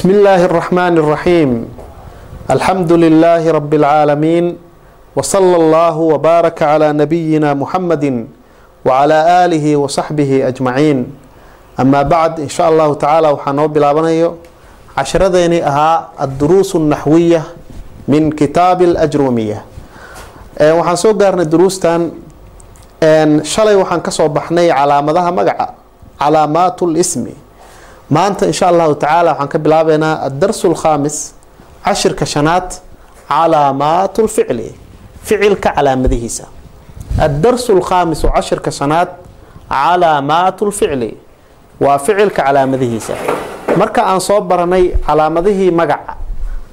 بسم الله الرحمن الرحيم الحمد لله رب العالمين وصلى الله وبارك على نبينا محمد وعلى آله وصحبه أجمعين أما بعد إن شاء الله تعالى وحنو بلابنيو عشرديني أها الدروس النحوية من كتاب الأجرومية أه وحن سو قارن دروستان أن شلي وحن كسو بحني علامتها مقع علامات الاسم maanta insha allahu tacaala waxaan ka bilaabeynaa adarsu alkhaamis cashirka shanaad calaamaat lficli ficilka calaamadihiisa. Addarsu alkhaamis cashirka shanaad calaamaat lficli waa ficilka calaamadihiisa. Marka aan soo baranay calaamadihii magaca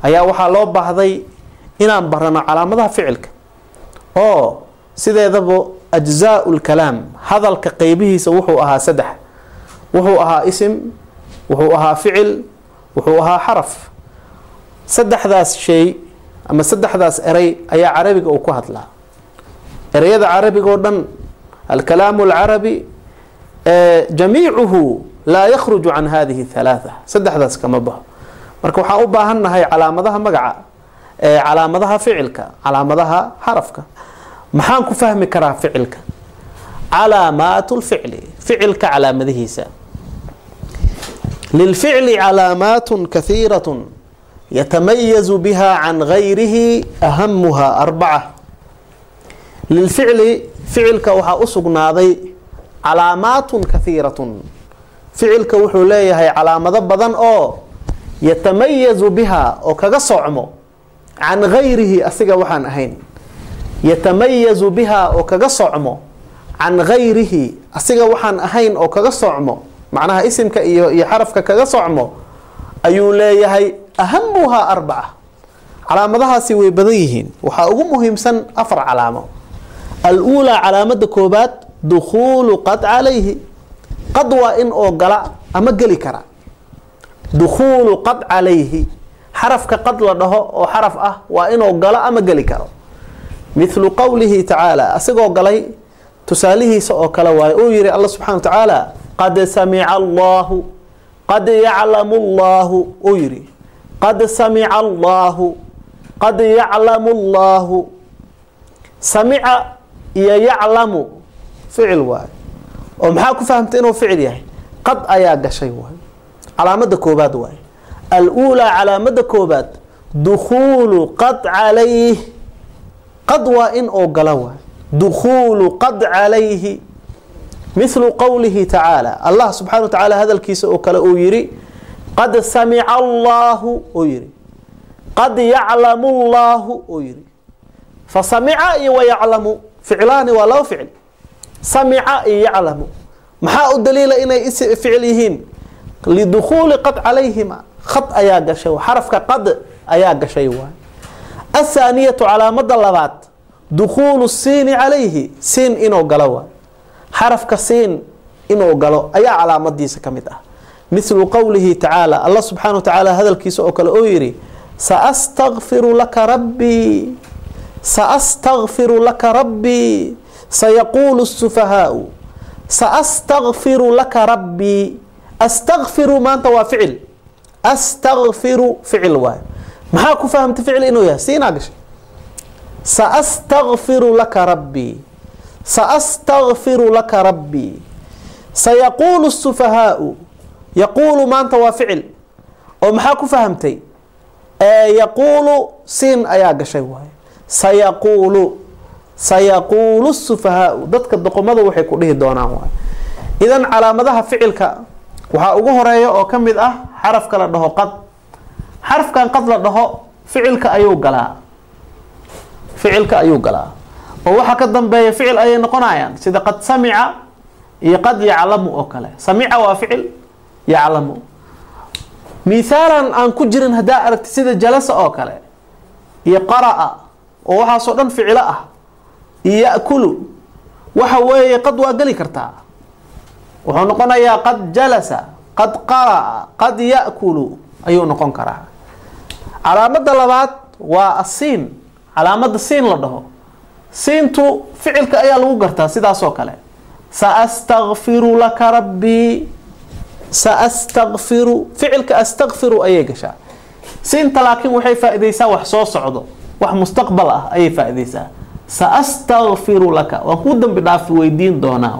ayaa waxaa loo baahday inaan barano calaamadaha ficilka. Oo sideedaba ajzaau lkalaam hadalka qeybihiisa wuxuu ahaa saddex. Wuxuu ahaa isim wuxuu ahaa ficil wuxuu ahaa xaraf. Saddexdaas shay ama saddexdaas eray ayaa carabiga uu ku hadlaa. Ereyada carabiga oo dhan alkalaamu alcarabi jamiicuhu laa yakhruju can hadihi halaatha saddexdaas kama baxo marka waxaan u baahan nahay calaamadaha magaca calaamadaha ficilka calaamadaha xarafka. Maxaan ku fahmi karaa ficilka? Calaamaat lficli ficilka calaamadihiisa للفعل علامات كثيرة يتميز بها عن غيره أهمها أربعة للفعل فعلك وحا أسقناضي علامات كثيرة فعلك وحو ليهي علامة بدن أو يتميز بها أو كغصعمو عن غيره أسيق وحان أهين يتميز بها أو كغصعمو عن غيره أسيق وحان أهين أو كغصعمو macnaha isimka iyo iyo xarafka kaga socmo ayuu leeyahay ahamuhaa arbaca. Calaamadahaasi way badan yihiin. Waxaa ugu muhiimsan afar calaamo. Al-uulaa calaamada koobaad dukhuulu qad calayhi. Qad waa in oo gala ama geli kara. Dukhuulu qad calayhi. Xarafka qad la dhaho oo xaraf ah waa inuu galo ama geli karo. Mithlu qowlihi tacaala asigoo galay tusaalihiisa oo kale waayo uu yihi alla subxana wa tacaala qad samica allahu qad yaclamu allahu uu yidhi. Qad samica allahu qad yaclamu allahu. Samica iyo yaclamu ficil waayo oo maxaa ku fahamtay inuu ficil yahay? Qad ayaa gashay waayo calaamada koobaad waayo al-uulaa calaamada koobaad dukhuulu qad calayh qad waa in oo gala waayo dukhuulu qad calayhi mithlu qowlihi tacaala allah subxana wa tacaala hadalkiisa oo kale uu yidhi qad samica allahu uu yidhi qad yaclamu llahu uu yidhi fa samica iyo wayaclamu ficlaani waa laba ficil. Samica iyo yaclamu maxaa u daliila inay ficil yihiin? Lidukhuuli qad calayhima khad ayaa gashay xarafka qad ayaa gashay waay athaaniyatu calaamada labaad dukhuulu siini calayhi siin inuu galo waay xarafka siin inuu galo ayaa calaamadiisa ka mid ah. Mithlu qowlihi tacaala allah subxaana wa tacaala hadalkiisa oo kale oo yidhi saastakfiru laka rabbii saastakfiru laka rabbii sayaquulu sufahaau saastakfiru laka rabbii astakfiru maanta waa ficil astakfiru ficil waayo. Maxaa ku fahamtay ficil inuu yahay? Siinaa gashay. Saastakfiru laka rabbii saastakfiru laka rabbii sayaquulu sufahaau yaquulu maanta waa ficil. Oo maxaa ku fahamtay? Yaquulu siin ayaa gashay waayo sayaquulu sayaquulu sufahaau dadka doqomada waxay ku dhihi doonaan waayo idan calaamadaha ficilka waxaa ugu horreeya oo ka mid ah xarafka la dhaho qad. Xarafkan qad la dhaho ficilka ayuu galaa. Ficilka ayuu galaa oo waxaa ka dambeeya ficil ayay noqonayaan. Sida qad samica iyo qad yaclamu oo kale. Samica waa ficil yaclamu. Mithaalan aan ku jirin haddaa aragti sida jalasa oo kale iyo qara'a oo waxaasoo dhan ficilo ah iyo ya-kulu waxa weeye qad waa geli kartaa. Wuxuu noqonayaa qad jalasa qad qara'a qad ya-kulu ayuu noqon karaa. Calaamada labaad waa asiin calaamada siin la dhaho siintu ficilka ayaa lagu gartaa sidaasoo kale. Saastakfiru laka rabbii saastakfiru ficilka astakfiru ayay gashaa. Siinta laakiin waxay faaidaysaa wax soo socdo wax mustaqbal ah ayay faaidaysaa saastakfiru laka waan kuu dambi dhaafi weydiin doonaa.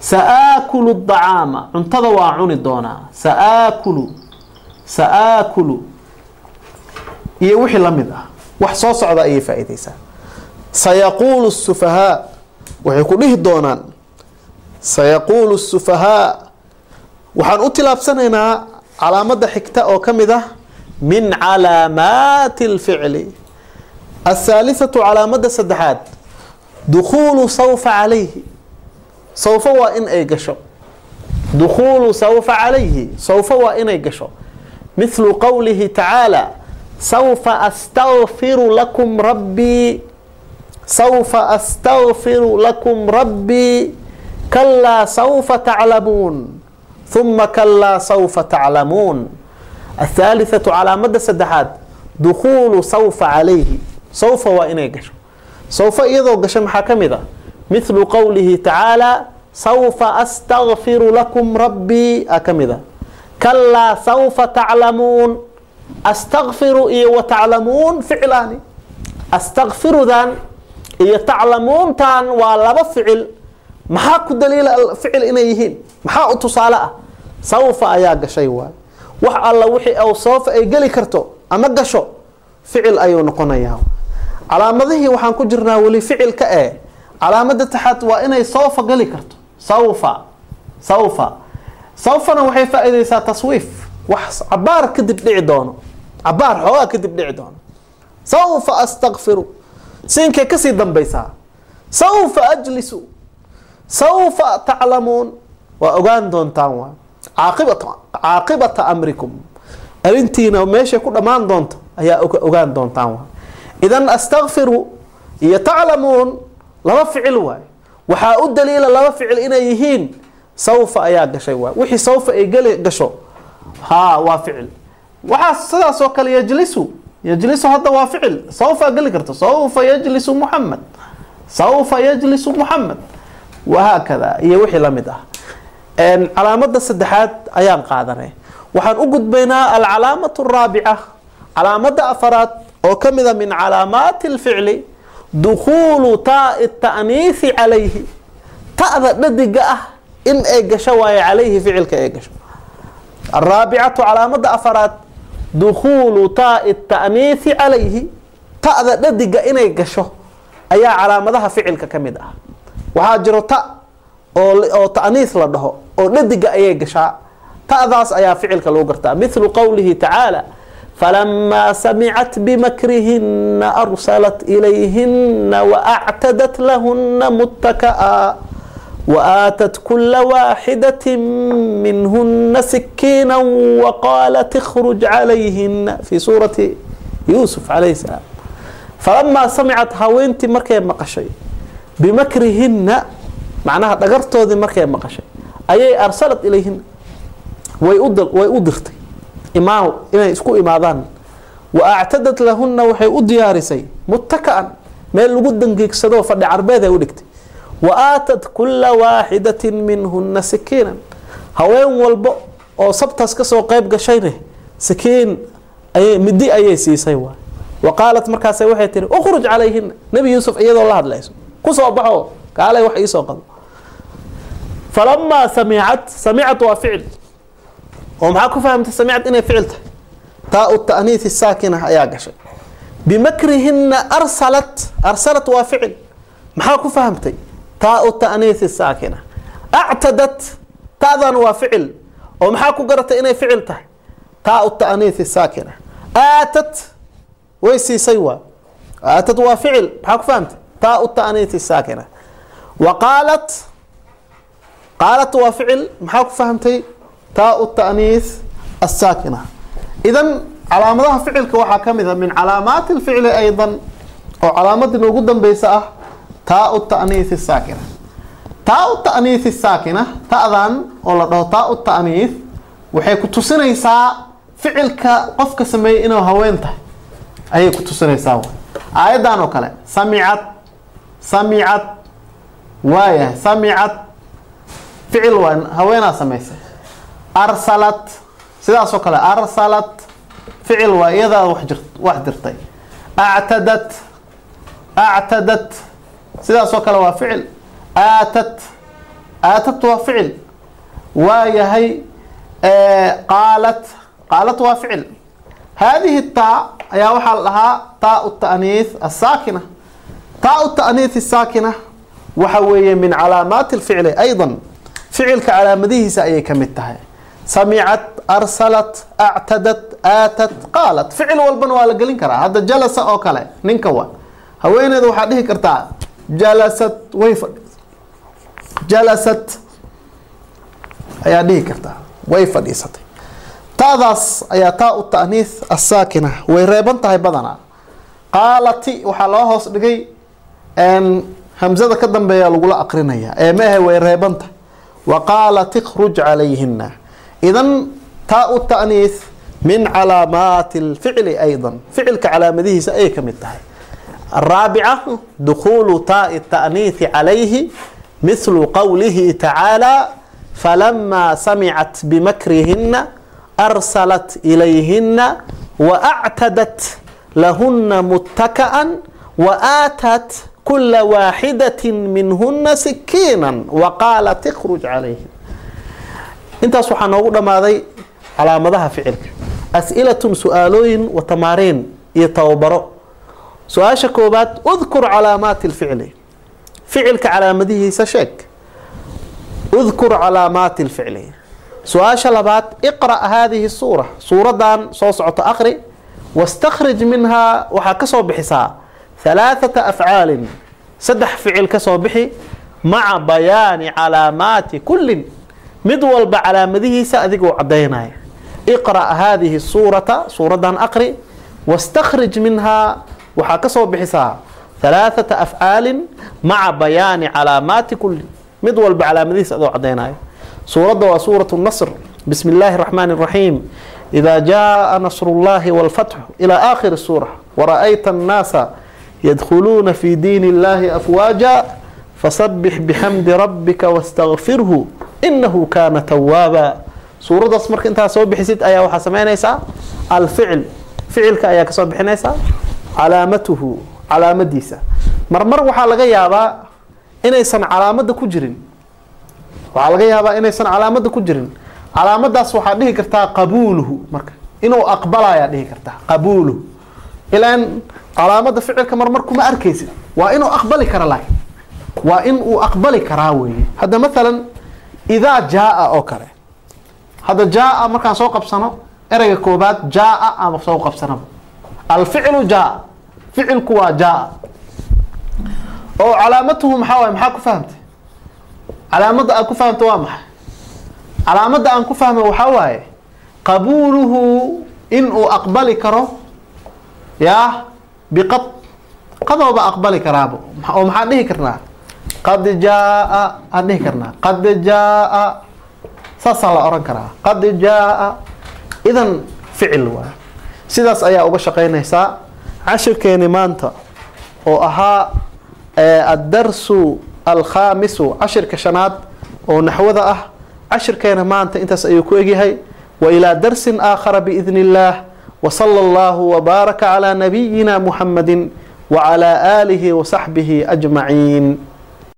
Saaakulu dacaama cuntada waa cuni doonaa. Saaakulu saaakulu. Iyo wixii la mid ah wax soo socda ayay faaidaysaa sayaquulu sufahaa waxay ku dhihi doonaan sayaquulu sufahaa waxaan u tilaabsanaynaa calaamada xigta oo ka mid ah min calaamaati اlficli aلthaalisatu calaamada saddexaad dukhuulu sawfa calayhi. Sawfa waa in ay gasho. Dukhuulu sawfa calayhi. Sawfa waa inay gasho. Mihlu qowlihi tacaala sawfa astaqfiru lakum rabbii sawfa astagfiru lakum rabbii kalaa sawfa taclamuun uma kalaa sawfa taclamuun athaalithatu calaamada saddexaad dukhuulu sawfa calayhi sawfa waa inay gasho sawfa iyadoo gasha maxaa ka mid a mithlu qowlihi tacaala sawfa astagfiru lakum rabbii a ka mid a kalaa sawfa taclamuun astagfiru iyo wa taclamuun ficlaani astagfirudan iyo taclamuuntan waa laba ficil. Maxaa ku daliila ficil inay yihiin? Maxaa u tusaale ah? Sawfa ayaa gashay waay. Wax alla wixii awsoofa ay geli karto ama gasho ficil ayuu noqonayaa. Calaamadihii waxaan ku jirnaa weli ficilka ee calaamada taxaad waa inay sawfa geli karto. Sawfa sawfa. Sawfana waxay faa-ideysaa taswiif. Wax cabaar kadib dhici doono. Cabaar xoogaa kadib dhici doono. Sawfa astaqfiru siinkay ka sii dambaysaa sawfa ajlisu. Sawfa taclamuun waa ogaan doontaan waa. Caaqibata caaqibata amrikum. Arrintiina meeshay ku dhammaan doonto ayaa ogaan doontaan waa. Idan astakfiru iyo taclamuun laba ficil waay. Waxaa u daliila laba ficil inay yihiin sawfa ayaa gashay waay wixii sawfa ay geli gasho haa waa ficil. Waxaa sidaas oo kale yajlisu yajlisu hadda waa ficil. Sawfa geli karto. Sawfa yajlisu muxamed sawfa yajlisu muxamed wahaakada iyo wixii la mid ah. Calaamada saddexaad ayaan qaadanay. Waxaan u gudbaynaa alcalaamatu araabica calaamada afaraad oo ka mida min calaamaati اlficli dukhuulu taai ta'niisi calayhi. Ta'da dhadiga ah in ay gasho waayo calayhi ficilka ay gasho. Araabicatu calaamada afaraad dukhuulu taai ta'niisi calayhi ta'da dhadiga inay gasho ayaa calaamadaha ficilka ka mid ah. Waxaa jiro ta oo ta'niis la dhaho oo dhadiga ayay gashaa. Ta'daas ayaa ficilka lagu gartaa. Mithlu qowlihi tacaala falamaa samicat bimakrihina arsalat ilayhina waactadat lahuna muttaka'a waaatat kula waaxidaة minhuna sikiina waqaalat اkhruj calayhina fi suurati yuusuf calayh salaam falamaa samicat haweentii markay maqashay bimakrihina macnaha dhagartoodii markay maqashay ayay arsalat ilayhina way way u dirtay imaam inay isku imaadaan wa actadat lahuna waxay u diyaarisay muttaka-an meel lagu dangiigsadoo fadhi carbeed ay u dhigtay wa aatat kula waaxidatin minhuna sikiinan haween walbo oo sabtaas ka soo qeyb gashayne sikiin midi ayay siisay wa qaalat markaas waxay tihi ukhruj calayhina nebi yuusuf iyadoo la hadlayso ku soo baxo kaalay wax iisoo qado falamaa samicat samicat waa ficil oo maxaa ku fahamtay samicat inay ficil tahay taa-u ta'niisi saakina ayaa gashay bimakrihina arsalat arsalat waa ficil maxaa ku fahamtay taa-u ta'niisi saakina. Actadat ta'dan waa ficil oo maxaa ku garatay inay ficil tahay? Taa-u ta'niisi saakina. Aatat way siisay waa. Aatat waa ficil maxaa ku fahamtay? Taa-u ta'niisi saakina. Wa qaalat qaalat waa ficil maxaa ku fahamtay? Taau ta'niis asaakina idan calaamadaha ficilka waxaa ka mid a min calaamaati lficli aydan oo calaamadii noogu dambeysa ah taau ta'niisi saakina. Taau ta'niisi saakina ta'dan oo la dhaho taau ta'niis waxay ku tusinaysaa ficilka qofka sameeyey inuu haween tahay. Ayay ku tusinaysaa aayaddan oo kale samicad samicad waayahay samicad ficil waa haweenaa samaysay. Arsalat sidaasoo kale arsalat ficil waa iyadaa wax jir- wax dirtay. Actadat actadat sidaasoo kale waa ficil. Aatat aatat waa ficil. Waa yahay qaalat. Qaalat waa ficil. Haadihi taa ayaa waxaa la dhahaa taau ta'niis asaakina taau ta'niis saakina waxa weeye min calaamaati alficli aydan. Ficilka calaamadihiisa ayay ka mid tahay. Samicad arsalat actadat aatat qaalat. Ficil walbana waa la gelin karaa. Hadda jalasa oo kale ninka wa haweeneeda waxaa dhihi kartaa jalasat way fadhi jalasat ayaa dhihi kartaa way fadhiisatay. Taadaas ayaa taa u ta'niis asaakina way reeban tahay badanaa qaalati waxaa loo hoos dhigay hamzada ka dambeeya lagula aqrinaya ee maahe way reeban tahay. Wa qaalat ikhruj calayhina idan taa u ta'niis min calaamaati alficli aydan ficilka calaamadihiisa ayay ka mid tahay الرابعة دخول تاء التأنيث عليه مثل قوله تعالى فلما سمعت بمكرهن أرسلت إليهن وأعتدت لهن متكأ وآتت كل واحدة منهن سكينا وقالت اخرج عليهن انت سبحانه وتعالى على مدها فعلك أسئلة سؤالين وتمارين يتوبروا su'aasha koobaad udkur calaamaati lficli ficilka calaamadihiisa sheeg udkur calaamaati lficli su'aasha labaad iqra' haadihi suura suuradan soo socoto aqri wastakhrij minhaa waxaa ka soo bixisaa halaathata afcaalin saddex ficil ka soo bixi maca bayaani calaamaati kullin mid walba calaamadihiisa adigoo caddaynaya iqra' haadihi suurata suuradan aqri wastakhrij minhaa waxaa ka soo bixisaa alaaata afcaalin maca bayaani calaamaati kulli mid walba calaamadihiis adoo caddaynaayo suuradda waa suuratu nasr. Bismi illaahi raxmaani raxiim idaa jaaa nasrullaahi walfatxu ilaa aakhiri suura wara'ayta annaasa yadkhuluuna fii diini illaahi afwaaja fasabix bixamdi rabbika wastakfirhu inahu kaana tawaaba suuradaas marka intaa soo bixisid ayaa waxaa samaynaysaa alficil. Ficilka ayaa ka bixinaysaa calaamatuhu calaamadiisa. Marmar waxaa laga yaabaa inaysan calaamada ku jirin. Waxaa laga yaabaa inaysan calaamada ku jirin. Calaamadaas waxaa dhihi kartaa qabuuluhu marka inuu aqbalayaa dhihi kartaa qabuuluhu ilaan calaamada ficilka marmar kuma arkaysid waa inuu aqbali kara laakiin waa in uu aqbali karaa weeye. Hadda maalan idaa jaaa oo kale. Hadda jaaa markaan soo qabsano ereyga koobaad jaaa ama soo qabsanaba alficlu jaa ficilku waa jaa oo calaamatuhu maxaa waay? Maxaa ku fahamtay? Calaamadda aad ku fahamta waa maxay? Calaamadda aan ku fahmay waxaa waaye qabuuluhu in uu aqbali karo yaa biqad qadooba aqbali karaabo. Oo maxaan dhihi karnaa? Qad jaaa aan dhihi karnaa. Qad jaaa saasaa la oran karaa. Qad jaaa idan ficil waay sidaas ayaa uga shaqaynaysaa cashirkeeni maanta oo ahaa addarsu alkhaamisu cashirka shanaad oo naxwada ah. Cashirkeena maanta intaas ayuu ku egyahay. Wa ilaa darsin aakhara biidni illaah wsala allahu baaraka calaa nabiyina muxamadi wacalaa aalihi wasaxbihi ajmaciin